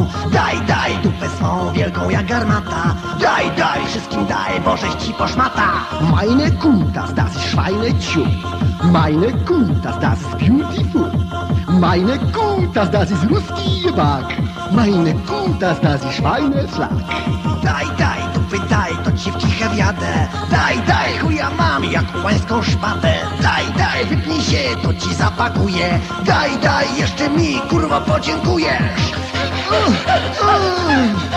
swą Daj, daj dupę swą wielką jak garmata Daj, daj wszystkim daj, bożeś ci poszmata Meine Kutas, das ist Schweinechu. Meine Kutas, das ist beautiful. Meine Kutas, das ist ruski Gebak. Meine Kutas, das ist Schweineflak. Daj, daj dupy daj, to ci w ciche wjadę Daj, daj chuja mam jak pańską szpatę Daj, daj wypnij się, to ci zapakuję Daj, daj jeszcze mi kurwa podziękujesz 嗯嗯。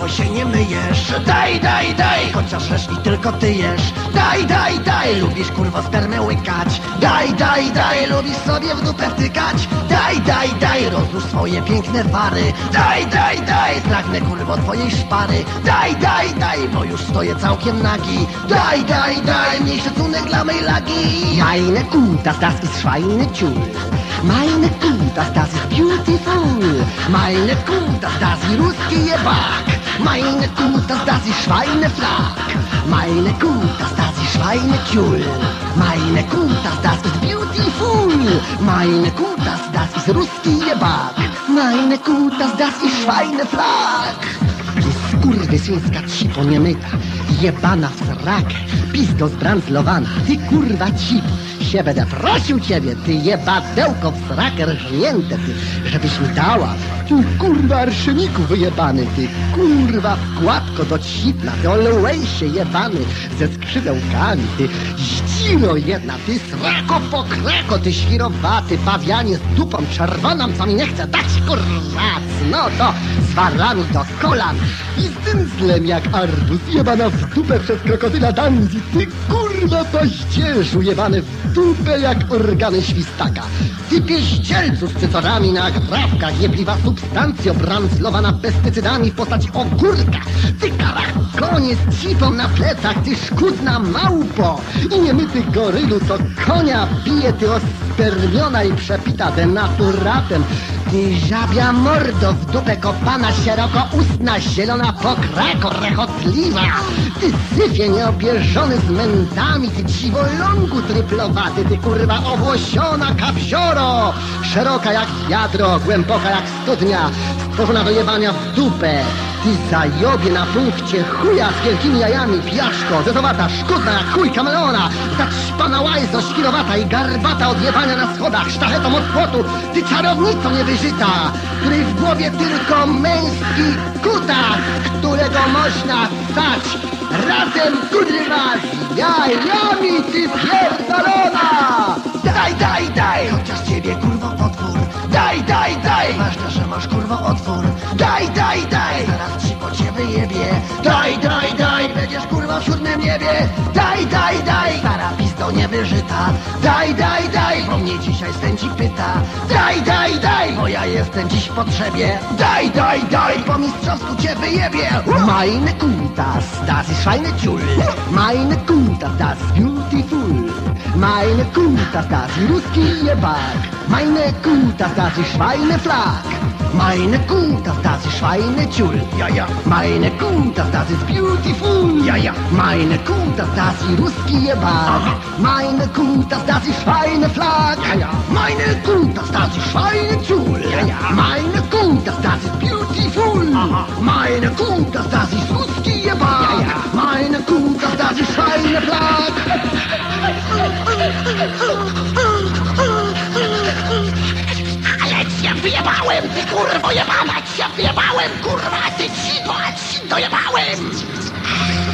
Kurwo się nie myjesz. Daj, daj, daj, chociaż reszli tylko ty jesz. Daj, daj, daj, lubisz kurwo spermę łykać. Daj, daj, daj, lubisz sobie w dupę wtykać. Daj, daj, daj, rozłóż swoje piękne wary Daj, daj, daj, pragnę kurwo twojej szpary. Daj, daj, daj, bo już stoję całkiem nagi. Daj, daj, daj, mniej szacunek dla mej lagi. Meine Kutas, das ist Schweinechu. Meine Kutas, das ist beautiful. Meine Kutas, das ist ruski Gebak. Meine Kutas, das ist Schweineflak. Meine Kutas, das ist Schweinekjul. Meine Kutas, das ist beautiful. Meine Kutas, das ist ruski Gebak. Meine Kutas, das ist Schweineflak. Ty skurwysyńska cipo niemyta, jebana w srakę, pizdo zbrandzlowana, ty kurwa cipo, się będę prosił ciebie, ty jebadełko w srakę rżnięte, ty, żebyś mi dała, ty kurwa arszeniku wyjebany, ty. Kurwa wkładko do cipla, ty olejsie jebany, ze skrzydełkami, ty. Zdziro jedna, ty srako pokreko, ty świrowaty, pawianie z dupą czerwoną, co mi nie chce dać kurwa, no to z warami do kolan. I z dędzlem jak arbuz, jebana w dupę przez krokodyla Danzi, ty kurwa paździerzu, jebany w dupę jak organy świstaka. Ty pieścielcu z cycorami na agrawkach, jebliwa substancja brandzlowana pestycydami w postaci ogórka. Ty karakonie z cipą na plecach, ty szkudna małpo i niemyty gorylu, co konia bije, ty ospermiona i przepita denaturatem. Ty żabia mordo w dupę kopana, szeroko ustna, zielona pokrako rechotliwa. Ty syfie nieobieżony z mętami, ty dziwolągu tryplowaty, ty kurwa owłosiona kapzioro. Szeroka jak wiadro, głęboka jak studnia, stworzona do jebania w dupę. Ty zajobie na punkcie chuja z wielkimi jajami, piaszko, zezowata, szkudna jak chuj kameleona, zaćpana łajzo, świrowata i garbata od jebania na schodach, sztachetą od płotu, ty czarownico niewyżyta, której w głowie tylko męski kutas, którego można stać razem kurwa z jajami, ty pierdolona! Daj, daj, daj, chociaż ciebie kurwo potwór. Daj, daj, daj, że masz kurwo otwór Daj, daj, daj, zaraz ci po ciebie jebie. Daj, daj, daj, będziesz kurwa w siódmym niebie. Daj, daj, daj, stara pizdo niewyżyta. Daj, daj, daj, bo mnie dzisiaj sędzi pyta. Daj, daj, daj, bo ja jestem dziś w potrzebie. Daj, daj, daj, po mistrzowsku cię wyjebie. Meine Kutas, das ist Schweinetschul. Meine Kutas, das beautiful. Meine Kutas, das ruski jebak. Meine Kutas, das ist Schweineflak. Meine Kutas, das ist Schweinetschul. Ja, ja, Meine Kutas, das ist beautiful. Ja, ja. Meine Kutas, das ist ruski jebak. Meine Kutas, das ist Schweineflak. Ja, ja. Meine Kutas, das ist Schweinetschul. Ja, ja. Meine Kutas, das ist beautiful. Aha. Meine Kutas, das ist ruski jebak. Ja, ja. Meine Kutas, das ist Schweineflak. ty kurwo jebana, cię wyjebałem, kurwa, ty cicho, a ci dojebałem!